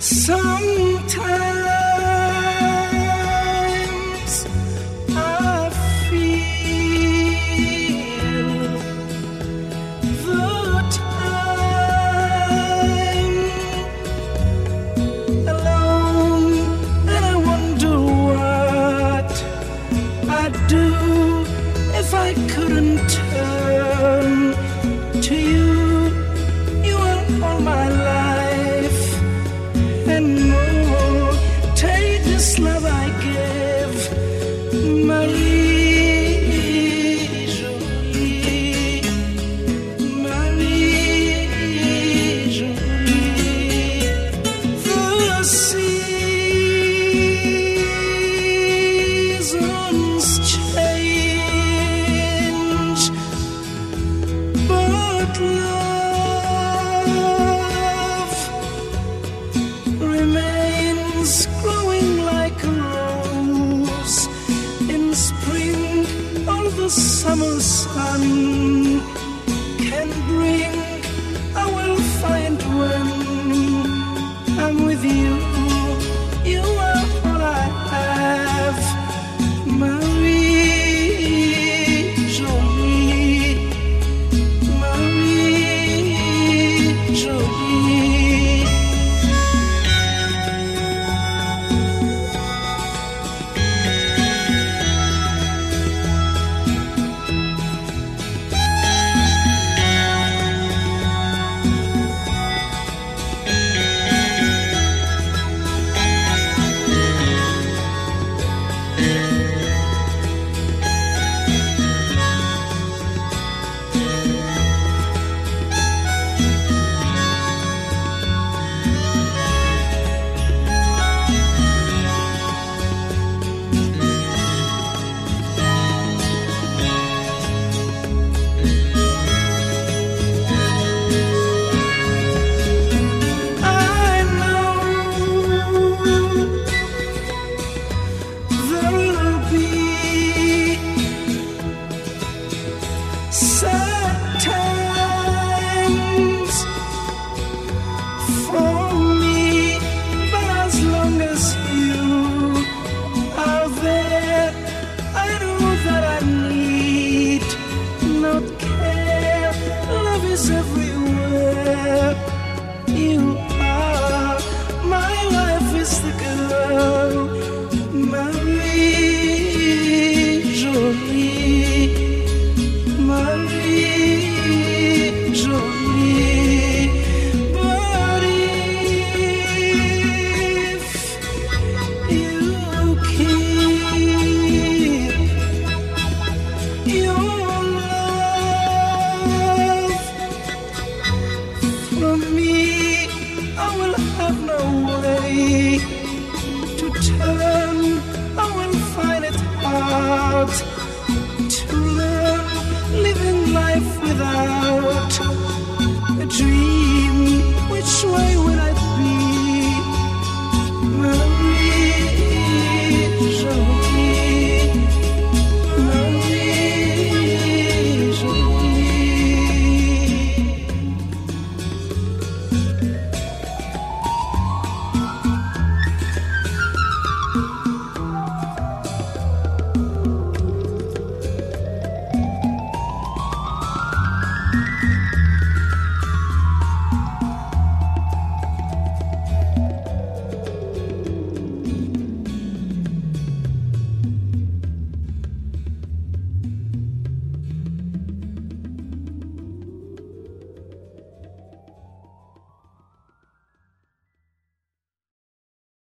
Sometimes I feel the time alone, and I wonder what I'd do if I couldn't turn. the summer sun can bring. You.